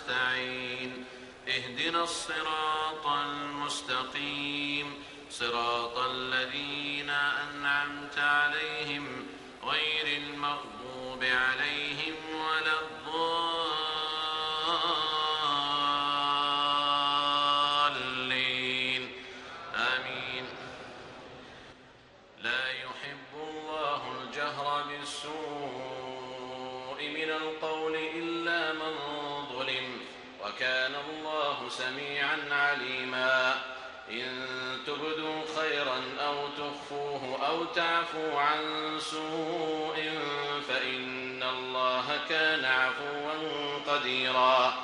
نستعين. اهدنا الصراط المستقيم. صراط الذين أنعمت عن سوء فإن الله كان عفوا قديرا.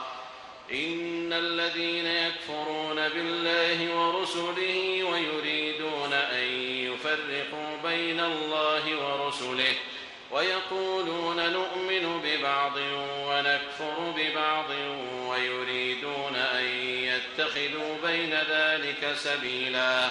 إن الذين يكفرون بالله ورسله ويريدون أن يفرقوا بين الله ورسله ويقولون نؤمن ببعض ونكفر ببعض ويريدون أن يتخذوا بين ذلك سبيلا.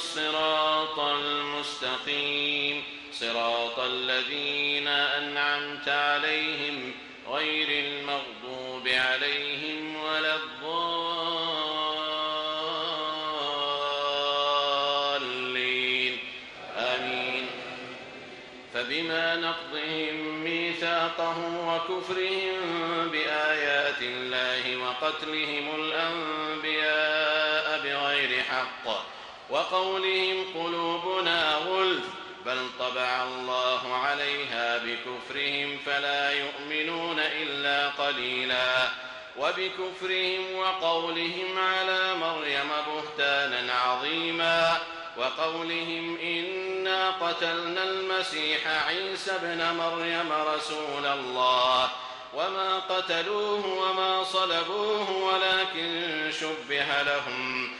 الصراط المستقيم. صراط الذين أنعمت عليهم غير المغضوب عليهم ولا الضالين. آمين. فبما نقضهم ميثاقهم وكفرهم بآيات الله وقتلهم الأنبياء وقولهم قلوبنا غلف بل طبع الله عليها بكفرهم فلا يؤمنون إلا قليلا. وبكفرهم وقولهم على مريم بهتانا عظيما. وقولهم إنا قتلنا المسيح عيسى ابن مريم رسول الله. وما قتلوه وما صلبوه ولكن شبه لهم.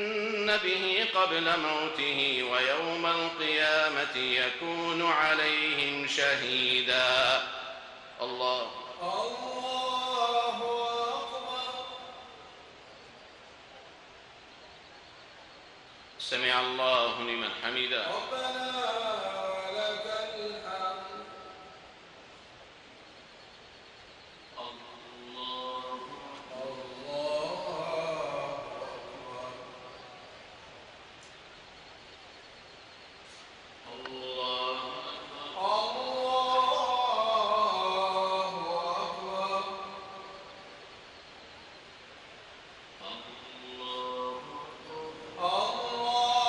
به قبل موته ويوم القيامة يكون عليهم شهيدا. الله. الله أكبر. سمع الله لمن حمده. ربنا لك الحمد الله أكبر الله أكبر الله أكبر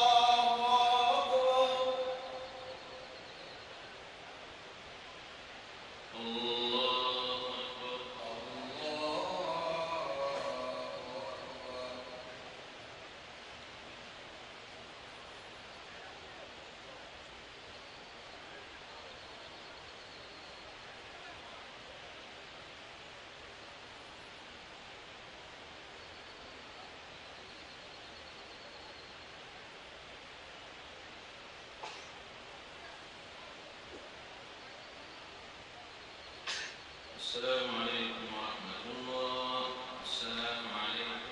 السلام عليكم ورحمة الله السلام عليكم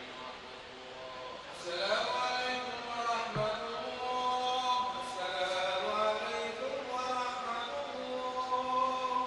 السلام عليكم ورحمة الله السلام عليكم ورحمة الله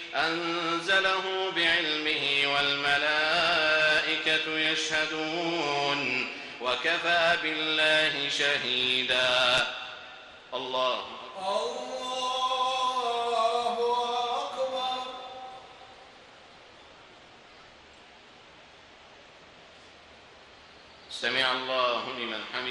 أنزله بعلمه والملائكة يشهدون وكفى بالله شهيدا. الله الله أكبر. سمع الله لمن حمده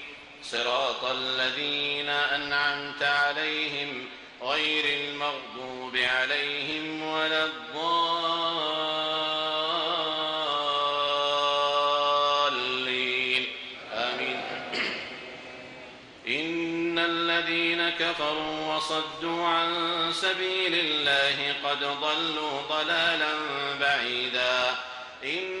صراط الذين أنعمت عليهم غير المغضوب عليهم ولا الضالين. آمين. إن الذين كفروا وصدوا عن سبيل الله قد ضلوا ضلالا بعيدا. إن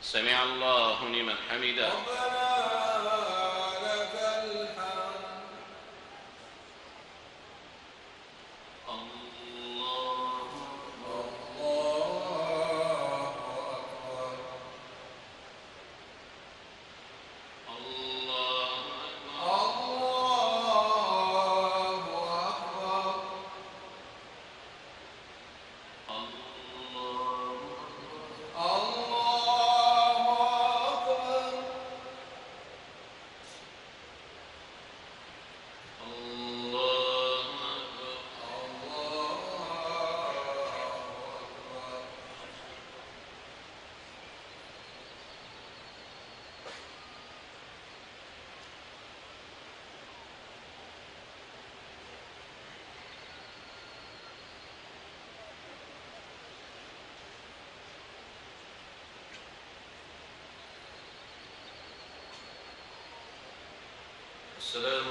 سمع الله لمن حمده ربنا لك الحمد الله أكبر الله أكبر الله أكبر السلام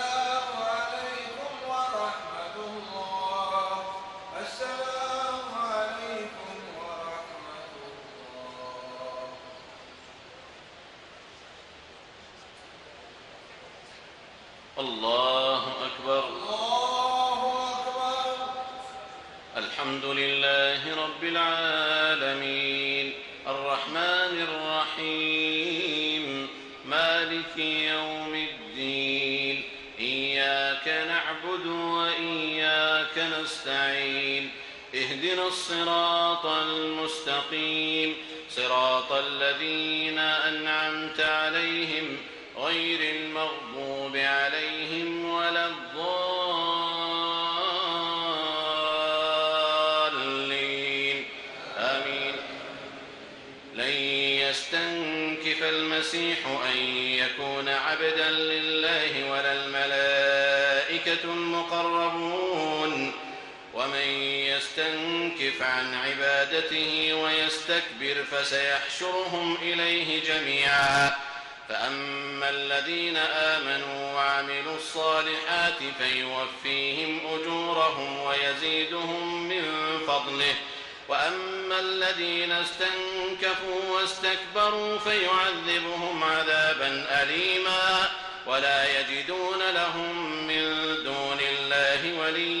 وإياك نستعين اهدنا الصراط المستقيم صراط الذين أنعمت عليهم غير المغضوب عليهم ولا الضالين. آمين. لن يستنكف المسيح أن يكون عبدا لله ولا الملائكة المقربون ومن يستنكف عن عبادته ويستكبر فسيحشرهم إليه جميعا. فأما الذين آمنوا وعملوا الصالحات فيوفيهم أجورهم ويزيدهم من فضله. وأما الذين استنكفوا واستكبروا فيعذبهم عذابا أليما. ولا يجدون لهم من دون الله وليا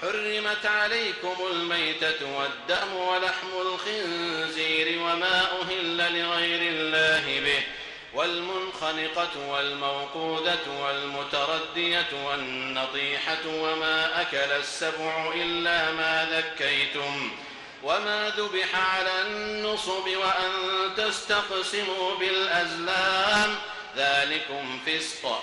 حرمت عليكم الميتة والدم ولحم الخنزير وما أهل لغير الله به والمنخنقة والموقودة والمتردية والنطيحة وما أكل السبع إلا ما ذكيتم وما ذبح على النصب وأن تستقسموا بالأزلام ذلكم فسق.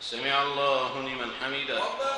سمع الله لمن حمده.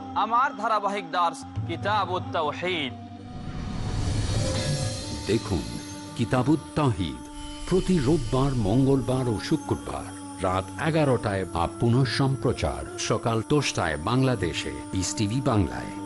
আমার ধারাবাহিক দাস কিতাব দেখুন কিতাব প্রতি রোববার, মঙ্গলবার ও শুক্রবার রাত এগারোটায় বা পুনঃ সম্প্রচার সকাল দশটায় বাংলাদেশে ইস টিভি বাংলায়।